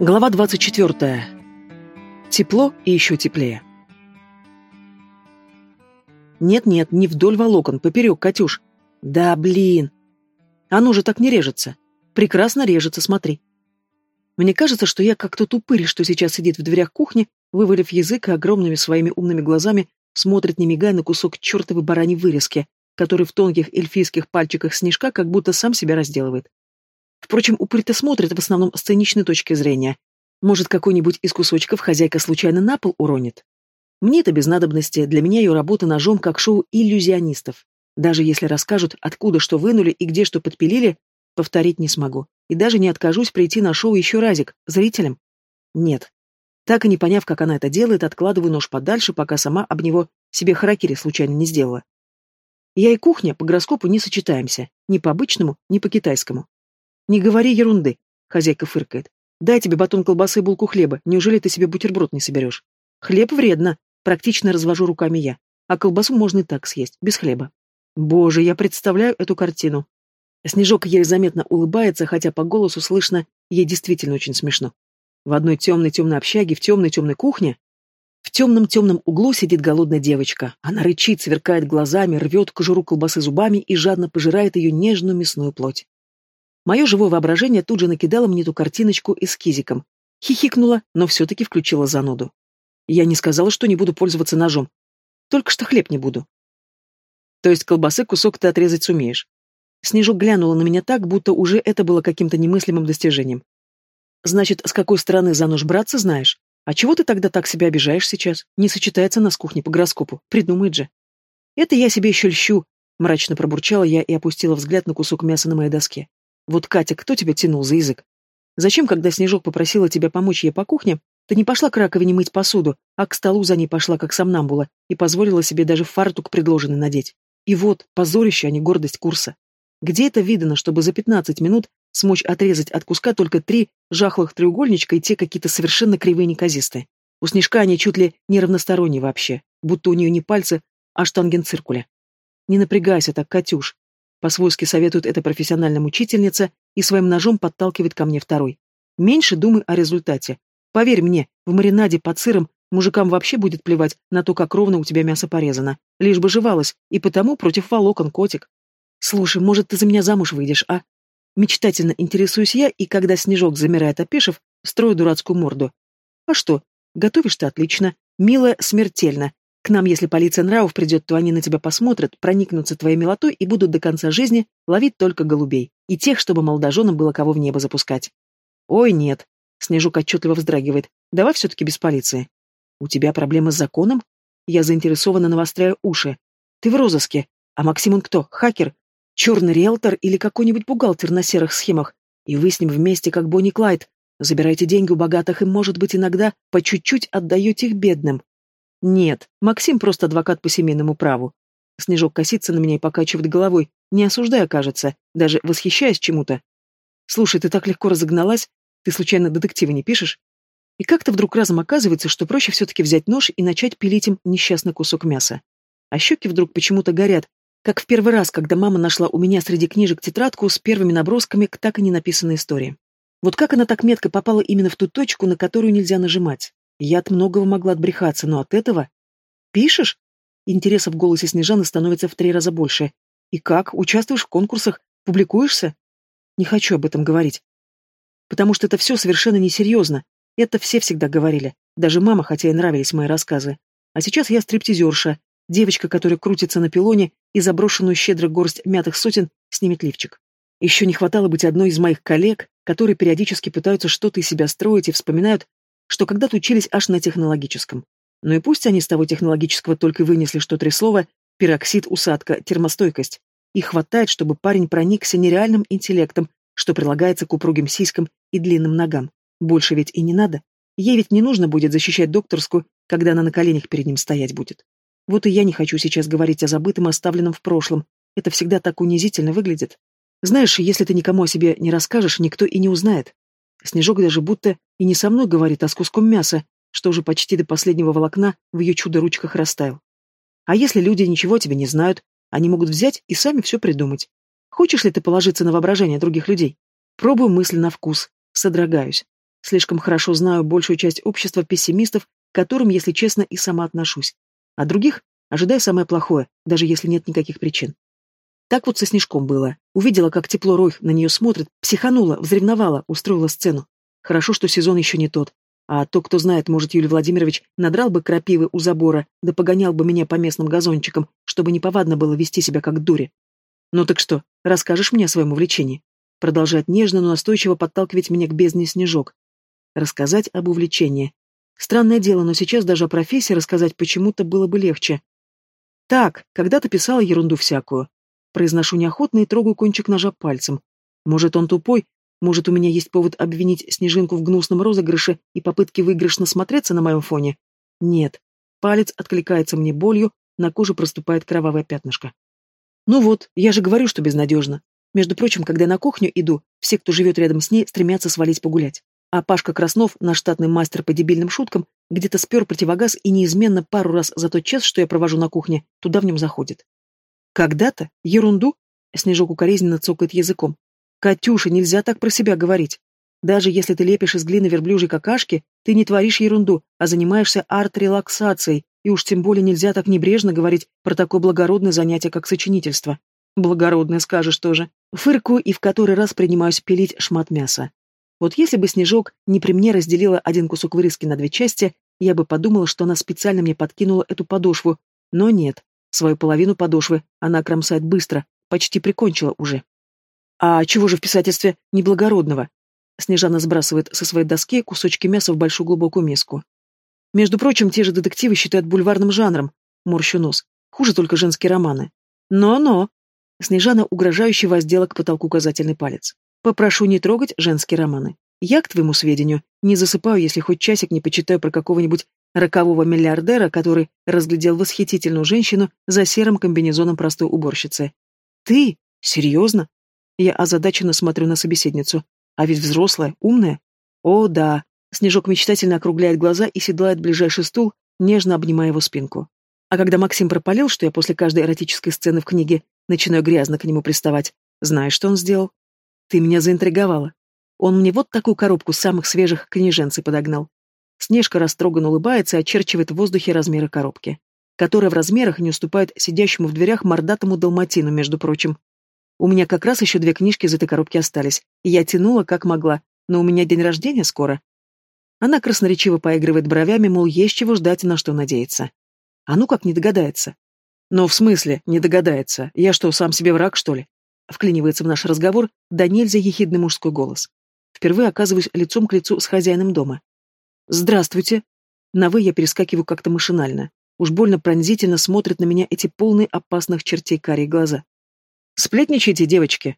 Глава 24. Тепло и еще теплее. Нет-нет, не вдоль волокон, поперек, Катюш. Да, блин. Оно же так не режется. Прекрасно режется, смотри. Мне кажется, что я как тот упырь, что сейчас сидит в дверях кухни, вывалив язык и огромными своими умными глазами смотрит, не мигая, на кусок чертовой бараньей вырезки, который в тонких эльфийских пальчиках снежка как будто сам себя разделывает. Впрочем, упырь-то смотрит в основном с циничной точки зрения. Может, какой-нибудь из кусочков хозяйка случайно на пол уронит? Мне это без надобности, для меня ее работа ножом как шоу иллюзионистов. Даже если расскажут, откуда что вынули и где что подпилили, повторить не смогу. И даже не откажусь прийти на шоу еще разик, зрителям. Нет. Так и не поняв, как она это делает, откладываю нож подальше, пока сама об него себе харакири случайно не сделала. Я и кухня по гороскопу не сочетаемся, ни по обычному, ни по китайскому. «Не говори ерунды», — хозяйка фыркает. «Дай тебе батон колбасы и булку хлеба. Неужели ты себе бутерброд не соберешь?» «Хлеб вредно», — практично развожу руками я. «А колбасу можно и так съесть, без хлеба». Боже, я представляю эту картину. Снежок еле заметно улыбается, хотя по голосу слышно, ей действительно очень смешно. В одной темной-темной общаге, в темной-темной кухне, в темном-темном углу сидит голодная девочка. Она рычит, сверкает глазами, рвет кожуру колбасы зубами и жадно пожирает ее нежную мясную плоть. Мое живое воображение тут же накидало мне эту картиночку эскизиком. Хихикнула, но все-таки включила зануду. Я не сказала, что не буду пользоваться ножом. Только что хлеб не буду. То есть колбасы кусок ты отрезать сумеешь. Снежок глянула на меня так, будто уже это было каким-то немыслимым достижением. Значит, с какой стороны за нож браться знаешь? А чего ты тогда так себя обижаешь сейчас? Не сочетается нас кухни по гороскопу. Придумает же. Это я себе еще льщу, мрачно пробурчала я и опустила взгляд на кусок мяса на моей доске. Вот, Катя, кто тебя тянул за язык? Зачем, когда Снежок попросила тебя помочь ей по кухне, ты не пошла к раковине мыть посуду, а к столу за ней пошла, как сомнамбула, и позволила себе даже фартук предложенный надеть? И вот, позорище, а не гордость курса. Где это видано, чтобы за пятнадцать минут смочь отрезать от куска только три жахлых треугольничка и те какие-то совершенно кривые неказистые? У Снежка они чуть ли не равносторонние вообще, будто у нее не пальцы, а штангенциркуля. Не напрягайся так, Катюш, по-свойски советует эта профессиональная учительница и своим ножом подталкивает ко мне второй. Меньше думай о результате. Поверь мне, в маринаде под сыром мужикам вообще будет плевать на то, как ровно у тебя мясо порезано. Лишь бы жевалось, и потому против волокон, котик. Слушай, может, ты за меня замуж выйдешь, а? Мечтательно интересуюсь я, и когда снежок замирает опешив, строю дурацкую морду. А что? Готовишь ты отлично. Милая, смертельно. К нам, если полиция нравов придет, то они на тебя посмотрят, проникнутся твоей милотой и будут до конца жизни ловить только голубей. И тех, чтобы молодоженам было кого в небо запускать. Ой, нет. Снежок отчетливо вздрагивает. Давай все-таки без полиции. У тебя проблемы с законом? Я заинтересованно навостряю уши. Ты в розыске. А Максим он кто? Хакер? Черный риэлтор или какой-нибудь бухгалтер на серых схемах? И вы с ним вместе, как Бонни Клайд. Забираете деньги у богатых и, может быть, иногда по чуть-чуть отдаете их бедным. Нет, Максим просто адвокат по семейному праву. Снежок косится на меня и покачивает головой, не осуждая, кажется, даже восхищаясь чему-то. Слушай, ты так легко разогналась, ты случайно детективы не пишешь? И как-то вдруг разом оказывается, что проще все-таки взять нож и начать пилить им несчастный кусок мяса. А щеки вдруг почему-то горят, как в первый раз, когда мама нашла у меня среди книжек тетрадку с первыми набросками к так и не написанной истории. Вот как она так метко попала именно в ту точку, на которую нельзя нажимать? Я от многого могла отбрехаться, но от этого... Пишешь? Интереса в голосе Снежаны становится в три раза больше. И как? Участвуешь в конкурсах? Публикуешься? Не хочу об этом говорить. Потому что это все совершенно несерьезно. Это все всегда говорили. Даже мама, хотя и нравились мои рассказы. А сейчас я стриптизерша, девочка, которая крутится на пилоне и заброшенную щедро горсть мятых сотен снимет лифчик. Еще не хватало быть одной из моих коллег, которые периодически пытаются что-то из себя строить и вспоминают, что когда-то учились аж на технологическом. Ну и пусть они с того технологического только вынесли что три слова «пероксид, усадка, термостойкость». И хватает, чтобы парень проникся нереальным интеллектом, что прилагается к упругим сиськам и длинным ногам. Больше ведь и не надо. Ей ведь не нужно будет защищать докторскую, когда она на коленях перед ним стоять будет. Вот и я не хочу сейчас говорить о забытом, оставленном в прошлом. Это всегда так унизительно выглядит. Знаешь, если ты никому о себе не расскажешь, никто и не узнает. Снежок даже будто и не со мной говорит, а с куском мяса, что уже почти до последнего волокна в ее чудо-ручках растаял. А если люди ничего тебе не знают, они могут взять и сами все придумать. Хочешь ли ты положиться на воображение других людей? Пробую мысль на вкус, содрогаюсь. Слишком хорошо знаю большую часть общества пессимистов, к которым, если честно, и сама отношусь. А других ожидаю самое плохое, даже если нет никаких причин. Так вот со Снежком было. Увидела, как тепло Ройх на нее смотрит, психанула, взревновала, устроила сцену. Хорошо, что сезон еще не тот. А то, кто знает, может, Юлий Владимирович надрал бы крапивы у забора, да погонял бы меня по местным газончикам, чтобы неповадно было вести себя как дури. Ну так что, расскажешь мне о своем увлечении? Продолжает нежно, но настойчиво подталкивать меня к бездне снежок. Рассказать об увлечении. Странное дело, но сейчас даже о профессии рассказать почему-то было бы легче. Так, когда-то писала ерунду всякую. Произношу неохотно и трогаю кончик ножа пальцем. Может, он тупой, может, у меня есть повод обвинить Снежинку в гнусном розыгрыше и попытке выигрышно смотреться на моем фоне? Нет. Палец откликается мне болью, на коже проступает кровавое пятнышко. Ну вот, я же говорю, что безнадежно. Между прочим, когда на кухню иду, все, кто живет рядом с ней, стремятся свалить погулять. А Пашка Краснов, наш штатный мастер по дебильным шуткам, где-то спер противогаз и неизменно пару раз за тот час, что я провожу на кухне, туда в нем заходит. Когда-то? Ерунду? Снежок укоризненно цокает языком. Катюша, нельзя так про себя говорить. Даже если ты лепишь из глины верблюжьей какашки, ты не творишь ерунду, а занимаешься арт-релаксацией, и уж тем более нельзя так небрежно говорить про такое благородное занятие, как сочинительство. Благородное скажешь тоже. Фыркую и в который раз принимаюсь пилить шмат мяса. Вот если бы Снежок не при мне разделила один кусок вырезки на две части, я бы подумала, что она специально мне подкинула эту подошву, но нет. Свою половину подошвы она кромсает быстро, почти прикончила уже. А чего же в писательстве неблагородного? Снежана сбрасывает со своей доски кусочки мяса в большую глубокую миску. Между прочим, те же детективы считают бульварным жанром. Морщу нос. Хуже только женские романы. Но-но. Снежана угрожающе воздела к потолку указательный палец. Попрошу не трогать женские романы. Я, к твоему сведению, не засыпаю, если хоть часик не почитаю про какого-нибудь рокового миллиардера, который разглядел восхитительную женщину за серым комбинезоном простой уборщицы. Ты? Серьезно? Я озадаченно смотрю на собеседницу. А ведь взрослая, умная. О, да. Снежок мечтательно округляет глаза и седлает ближайший стул, нежно обнимая его спинку. А когда Максим пропалил, что я после каждой эротической сцены в книге начинаю грязно к нему приставать, знаешь, что он сделал? Ты меня заинтриговала. Он мне вот такую коробку самых свежих книженцей подогнал. Снежка растроганно улыбается и очерчивает в воздухе размеры коробки, которая в размерах не уступает сидящему в дверях мордатому далматину, между прочим. У меня как раз еще две книжки из этой коробки остались, и я тянула как могла, но у меня день рождения скоро. Она красноречиво поигрывает бровями, мол, есть чего ждать и на что надеяться. А ну как не догадается. Но в смысле не догадается? Я что, сам себе враг, что ли? Вклинивается в наш разговор да нельзя ехидный мужской голос. Впервые оказываюсь лицом к лицу с хозяином дома. «Здравствуйте!» На «вы» я перескакиваю как-то машинально. Уж больно пронзительно смотрят на меня эти полные опасных чертей карие глаза. Сплетничайте, девочки.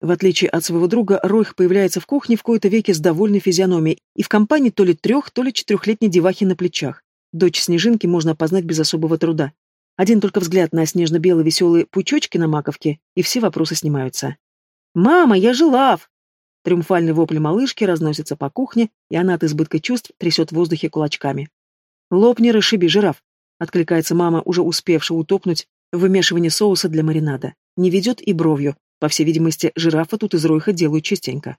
В отличие от своего друга, Ройх появляется в кухне в кои-то веке с довольной физиономией и в компании то ли трех, то ли четырехлетней девахи на плечах. Дочь Снежинки можно опознать без особого труда. Один только взгляд на снежно-белые веселые пучочки на маковке, и все вопросы снимаются. «Мама, я жив!» Триумфальный вопль малышки разносится по кухне, и она от избытка чувств трясет в воздухе кулачками. «Лопни, расшиби, жираф!» — откликается мама, уже успевшая утопнуть в вымешивании соуса для маринада не ведет и бровью. По всей видимости, жирафа тут из Ройха делают частенько.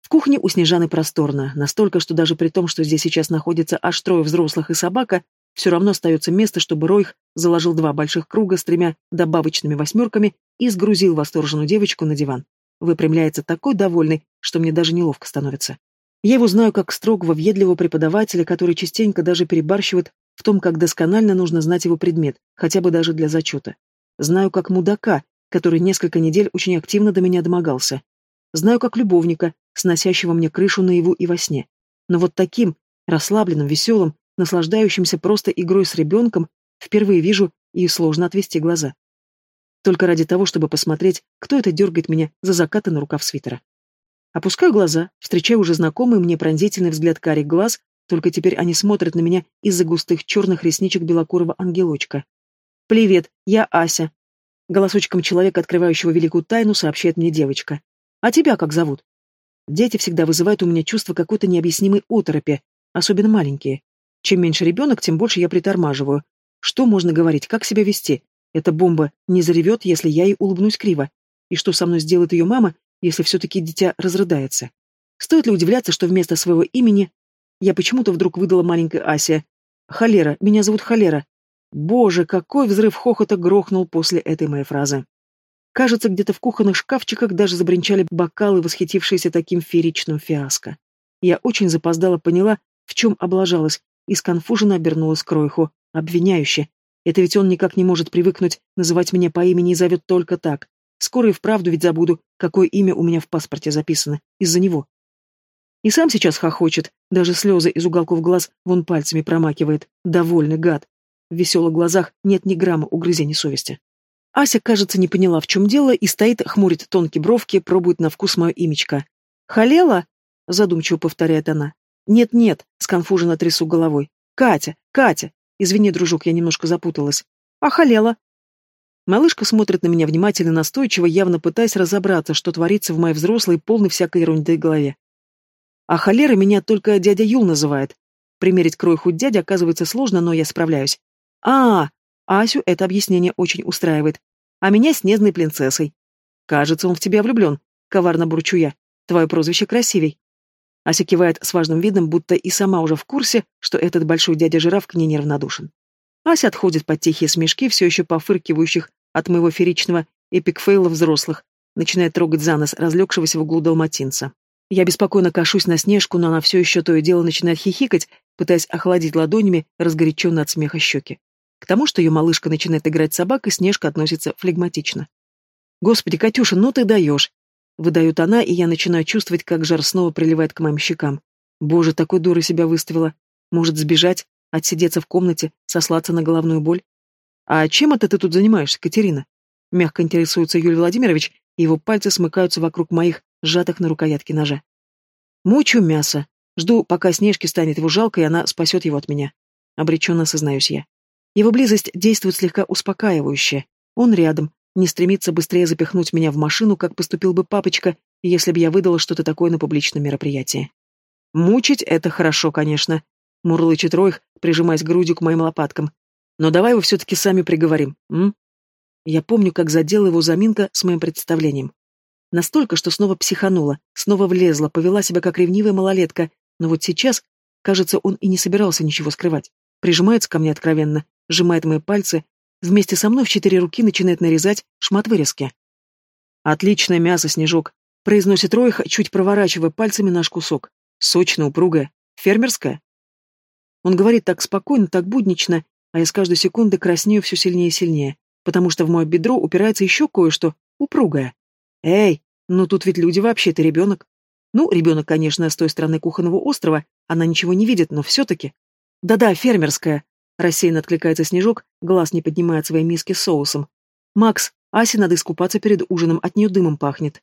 В кухне у Снежаны просторно, настолько, что даже при том, что здесь сейчас находится аж трое взрослых и собака, все равно остается место, чтобы Ройх заложил два больших круга с тремя добавочными восьмерками и сгрузил восторженную девочку на диван. Выпрямляется такой довольный, что мне даже неловко становится. Я его знаю как строгого, въедливого преподавателя, который частенько даже перебарщивает в том, как досконально нужно знать его предмет, хотя бы даже для зачета. Знаю как мудака, который несколько недель очень активно до меня домогался. Знаю как любовника, сносящего мне крышу наяву и во сне. Но вот таким, расслабленным, веселым, наслаждающимся просто игрой с ребенком, впервые вижу и сложно отвести глаза. Только ради того, чтобы посмотреть, кто это дергает меня за закатанный рукав свитера. Опускаю глаза, встречаю уже знакомый мне пронзительный взгляд карих глаз, только теперь они смотрят на меня из-за густых черных ресничек белокурого ангелочка. «Привет, я Ася». Голосочком человека, открывающего великую тайну, сообщает мне девочка. «А тебя как зовут?» Дети всегда вызывают у меня чувство какой-то необъяснимой оторопи, особенно маленькие. Чем меньше ребенок, тем больше я притормаживаю. Что можно говорить, как себя вести? Эта бомба не заревет, если я ей улыбнусь криво. И что со мной сделает ее мама, если все-таки дитя разрыдается? Стоит ли удивляться, что вместо своего имени я почему-то вдруг выдала маленькой Асе. «Холера, меня зовут Холера». Боже, какой взрыв хохота грохнул после этой моей фразы. Кажется, где-то в кухонных шкафчиках даже забринчали бокалы, восхитившиеся таким фееричным фиаско. Я очень запоздала поняла, в чем облажалась, и сконфуженно обернулась к Ройху, обвиняюще. Это ведь он никак не может привыкнуть называть меня по имени и зовет только так. Скоро и вправду ведь забуду, какое имя у меня в паспорте записано, из-за него. И сам сейчас хохочет, даже слезы из уголков глаз вон пальцами промакивает. Довольный гад. В веселых глазах нет ни грамма угрызений совести. Ася, кажется, не поняла, в чем дело, и стоит, хмурит тонкие бровки, пробует на вкус мое имечко. «Халела?» — задумчиво повторяет она. «Нет-нет», — сконфуженно трясу головой. «Катя! Катя! Извини, дружок, я немножко запуталась. А халела?» Малышка смотрит на меня внимательно настойчиво, явно пытаясь разобраться, что творится в моей взрослой, полной всякой ерунды голове. А холера меня только дядя Юл называет. Примерить кройху дядя оказывается сложно, но я справляюсь. А, Асю это объяснение очень устраивает. А меня снежной принцессой. Кажется, он в тебя влюблен. Коварно бурчу я. Твое прозвище красивей. Ася кивает с важным видом, будто и сама уже в курсе, что этот большой дядя-жираф к ней неравнодушен. Ася отходит под тихие смешки, все еще пофыркивающих от моего феричного эпикфейла взрослых, начинает трогать за нос разлегшегося в углу далматинца. Я беспокойно кашусь на Снежку, но она все еще то и дело начинает хихикать, пытаясь охладить ладонями разгоряченно от смеха щеки. К тому, что ее малышка начинает играть с собакой, Снежка относится флегматично. «Господи, Катюша, ну ты даешь!» Выдает она, и я начинаю чувствовать, как жар снова приливает к моим щекам. Боже, такой дурой себя выставила. Может сбежать, отсидеться в комнате, сослаться на головную боль? «А чем это ты тут занимаешься, Катерина?» Мягко интересуется Юрий Владимирович, и его пальцы смыкаются вокруг моих, сжатых на рукоятке ножа. Мучу мясо. Жду, пока Снежке станет его жалко, и она спасет его от меня. Обреченно сознаюсь я. Его близость действует слегка успокаивающе. Он рядом, не стремится быстрее запихнуть меня в машину, как поступил бы папочка, если бы я выдала что-то такое на публичном мероприятии. Мучить — это хорошо, конечно, — мурлычет Ройх, прижимаясь грудью к моим лопаткам. Но давай его все-таки сами приговорим, м? Я помню, как задела его заминка с моим представлением. Настолько, что снова психанула, снова влезла, повела себя как ревнивая малолетка, но вот сейчас, кажется, он и не собирался ничего скрывать. Прижимается ко мне откровенно, сжимает мои пальцы, вместе со мной в четыре руки начинает нарезать шмат вырезки. «Отличное мясо, Снежок», — произносит Ройх, чуть проворачивая пальцами наш кусок. Сочно, упругое. Фермерское. Он говорит так спокойно, так буднично, а я с каждой секунды краснею все сильнее и сильнее, потому что в мое бедро упирается еще кое-что упругое. Эй, ну тут ведь люди вообще-то ребенок. Ну, ребенок, конечно, с той стороны кухонного острова, она ничего не видит, но все-таки. Да-да, фермерская. Рассеянно откликается Снежок, глаз не поднимает своей миски с соусом. Макс, Асе надо искупаться перед ужином, от нее дымом пахнет.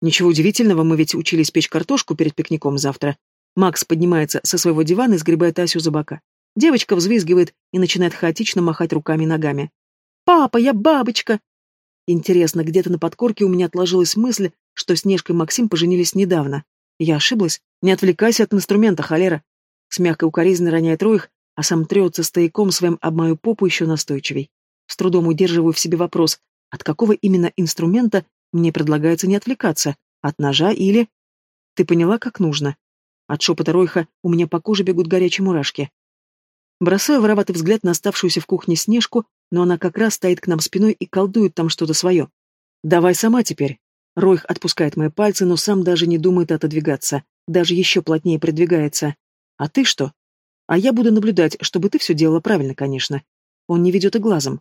Ничего удивительного, мы ведь учились печь картошку перед пикником завтра. Макс поднимается со своего дивана и сгребает Асю за бока. Девочка взвизгивает и начинает хаотично махать руками и ногами. «Папа, я бабочка!» Интересно, где-то на подкорке у меня отложилась мысль, что Снежка и Максим поженились недавно. Я ошиблась? Не отвлекайся от инструмента, холера. С мягкой укоризной роняет Роих, а сам трется стояком своим об мою попу еще настойчивей. С трудом удерживаю в себе вопрос, от какого именно инструмента мне предлагается не отвлекаться, от ножа или... Ты поняла, как нужно? От шепота Ройха у меня по коже бегут горячие мурашки. Бросаю вороватый взгляд на оставшуюся в кухне Снежку, но она как раз стоит к нам спиной и колдует там что-то свое. «Давай сама теперь». Ройх отпускает мои пальцы, но сам даже не думает отодвигаться, даже еще плотнее придвигается. «А ты что?» «А я буду наблюдать, чтобы ты все делала правильно, конечно». Он не ведет и глазом.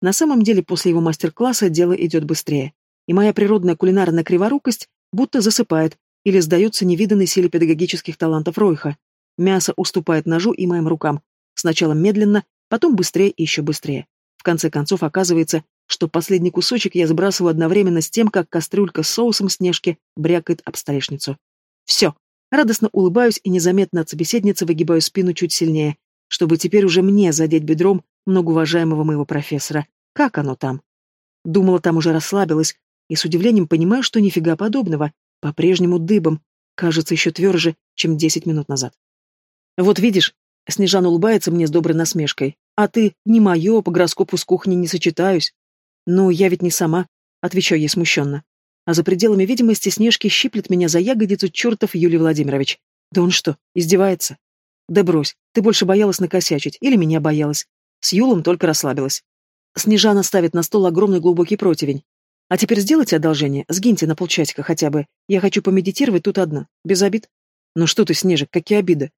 На самом деле, после его мастер-класса дело идет быстрее, и моя природная кулинарная криворукость будто засыпает или сдается невиданной силе педагогических талантов Ройха. Мясо уступает ножу и моим рукам, сначала медленно, потом быстрее и еще быстрее конце концов оказывается, что последний кусочек я сбрасываю одновременно с тем, как кастрюлька с соусом Снежки брякает об столешницу. Все. Радостно улыбаюсь и незаметно от собеседницы выгибаю спину чуть сильнее, чтобы теперь уже мне задеть бедром многоуважаемого моего профессора. Как оно там? Думала, там уже расслабилась, и с удивлением понимаю, что нифига подобного, по-прежнему дыбом, кажется еще тверже, чем десять минут назад. Вот видишь, Снежан улыбается мне с доброй насмешкой. «А ты, не мое, по гороскопу с кухней не сочетаюсь». «Ну, я ведь не сама», — отвечаю ей смущенно. А за пределами видимости Снежки щиплет меня за ягодицу чертов Юлий Владимирович. Да он что, издевается? Да брось, ты больше боялась накосячить, или меня боялась. С Юлом только расслабилась. Снежана ставит на стол огромный глубокий противень. А теперь сделайте одолжение, сгиньте на полчасика хотя бы. Я хочу помедитировать тут одна, без обид. Ну что ты, Снежик, какие обиды?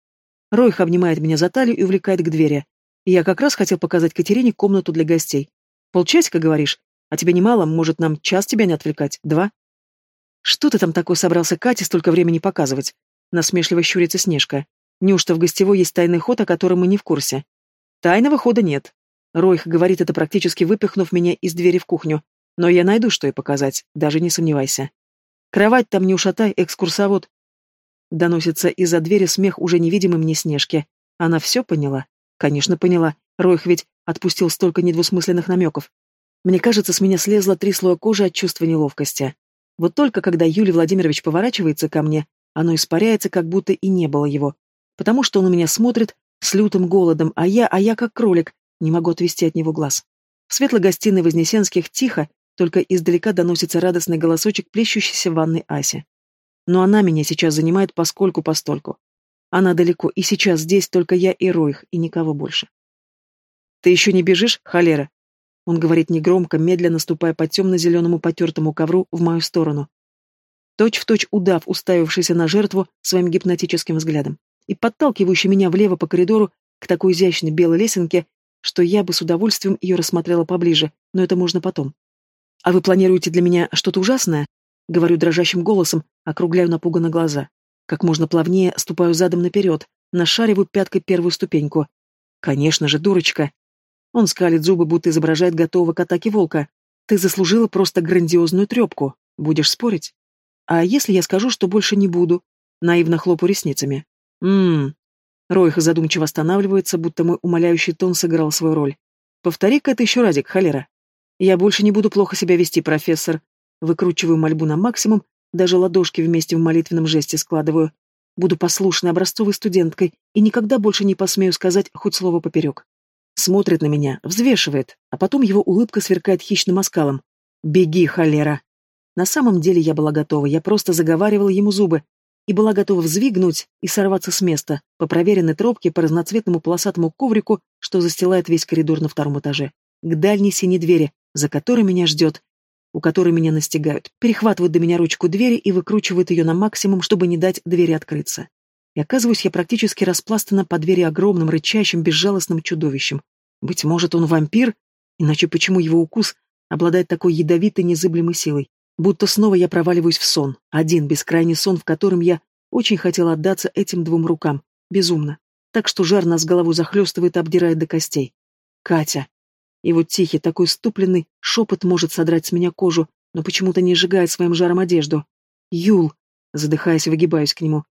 Ройх обнимает меня за талию и увлекает к двери. Я как раз хотел показать Катерине комнату для гостей. Полчасика, говоришь? А тебе немало, может, нам час тебя не отвлекать? Два? Что ты там такой собрался Кате столько времени показывать? Насмешливо щурится Снежка. Неужто в гостевой есть тайный ход, о котором мы не в курсе? Тайного хода нет. Ройх говорит это практически выпихнув меня из двери в кухню. Но я найду, что и показать, даже не сомневайся. Кровать там не ушатай, экскурсовод. Доносится из-за двери смех уже невидимой мне Снежки. Она все поняла? Конечно, поняла. Ройх ведь отпустил столько недвусмысленных намеков. Мне кажется, с меня слезло три слоя кожи от чувства неловкости. Вот только когда Юлий Владимирович поворачивается ко мне, оно испаряется, как будто и не было его. Потому что он у меня смотрит с лютым голодом, а я, а я как кролик, не могу отвести от него глаз. В светлой гостиной Вознесенских тихо, только издалека доносится радостный голосочек плещущейся в ванной Аси. Но она меня сейчас занимает поскольку-постольку. Она далеко, и сейчас здесь только я и Ройх, и никого больше. «Ты еще не бежишь, холера?» Он говорит негромко, медленно ступая по темно-зеленому потертому ковру в мою сторону. Точь-в-точь точь удав, уставившийся на жертву своим гипнотическим взглядом, и подталкивающий меня влево по коридору к такой изящной белой лесенке, что я бы с удовольствием ее рассмотрела поближе, но это можно потом. «А вы планируете для меня что-то ужасное?» Говорю дрожащим голосом, округляю напуганно глаза. Как можно плавнее ступаю задом наперед, нашариваю пяткой первую ступеньку. «Конечно же, дурочка!» Он скалит зубы, будто изображает готового к атаке волка. «Ты заслужила просто грандиозную трепку. Будешь спорить?» «А если я скажу, что больше не буду?» Наивно хлопаю ресницами. «Ммм...» Ройх задумчиво останавливается, будто мой умоляющий тон сыграл свою роль. «Повтори-ка это еще разик, холера». Я больше не буду плохо себя вести, профессор. Выкручиваю мольбу на максимум, даже ладошки вместе в молитвенном жесте складываю. Буду послушной образцовой студенткой и никогда больше не посмею сказать хоть слово поперек. Смотрит на меня, взвешивает, а потом его улыбка сверкает хищным оскалом. «Беги, холера!» На самом деле я была готова, я просто заговаривала ему зубы и была готова взвигнуть и сорваться с места по проверенной тропке по разноцветному полосатому коврику, что застилает весь коридор на втором этаже, к дальней синей двери, за которой меня ждет, у которой меня настигают, перехватывают до меня ручку двери и выкручивают ее на максимум, чтобы не дать двери открыться. И оказываюсь я практически распластана по двери огромным, рычащим, безжалостным чудовищем. Быть может, он вампир? Иначе почему его укус обладает такой ядовитой, незыблемой силой? Будто снова я проваливаюсь в сон. Один бескрайний сон, в котором я очень хотела отдаться этим двум рукам. Безумно. Так что жар нас голову захлестывает, обдирает до костей. Катя. И вот тихий, такой ступленный шепот может содрать с меня кожу, но почему-то не сжигает своим жаром одежду. «Юл!» Задыхаясь, выгибаюсь к нему.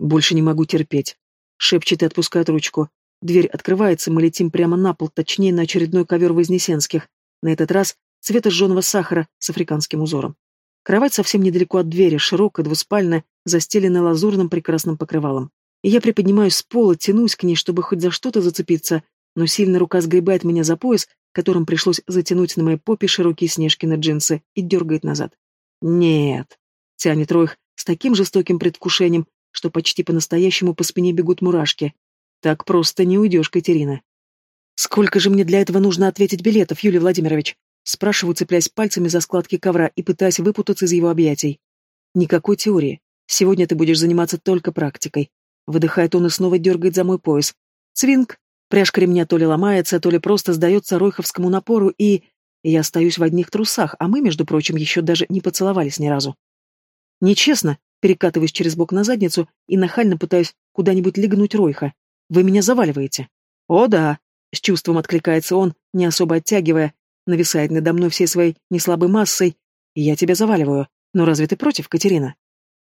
«Больше не могу терпеть», — шепчет и отпускает ручку. Дверь открывается, мы летим прямо на пол, точнее, на очередной ковер Вознесенских. На этот раз цвета жженого сахара с африканским узором. Кровать совсем недалеко от двери, широкая, двуспальная, застеленная лазурным прекрасным покрывалом. И я приподнимаюсь с пола, тянусь к ней, чтобы хоть за что-то зацепиться, но сильная рука сгребает меня за пояс, которым пришлось затянуть на моей попе широкие снежки на джинсы, и дергает назад. «Нет», — тянет Ройх с таким жестоким предвкушением, что почти по-настоящему по спине бегут мурашки. «Так просто не уйдешь, Катерина». «Сколько же мне для этого нужно ответить билетов, Юлий Владимирович?» Спрашиваю, цепляясь пальцами за складки ковра и пытаясь выпутаться из его объятий. «Никакой теории. Сегодня ты будешь заниматься только практикой». Выдыхает он и снова дергает за мой пояс. Цвинг, Пряжка ремня то ли ломается, то ли просто сдается Ройховскому напору, и... Я остаюсь в одних трусах, а мы, между прочим, еще даже не поцеловались ни разу. Нечестно, перекатываюсь через бок на задницу и нахально пытаюсь куда-нибудь легнуть Ройха. Вы меня заваливаете. О, да, с чувством откликается он, не особо оттягивая, нависает надо мной всей своей неслабой массой. Я тебя заваливаю. Но разве ты против, Катерина?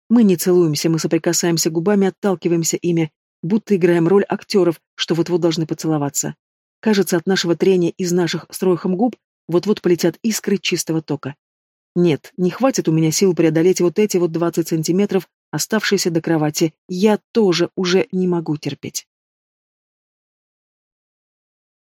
Мы не целуемся, мы соприкасаемся губами, отталкиваемся ими, будто играем роль актеров, что вот-вот должны поцеловаться. Кажется, от нашего трения из наших стройхом губ вот-вот полетят искры чистого тока. Нет, не хватит у меня сил преодолеть вот эти вот двадцать сантиметров, оставшиеся до кровати. Я тоже уже не могу терпеть.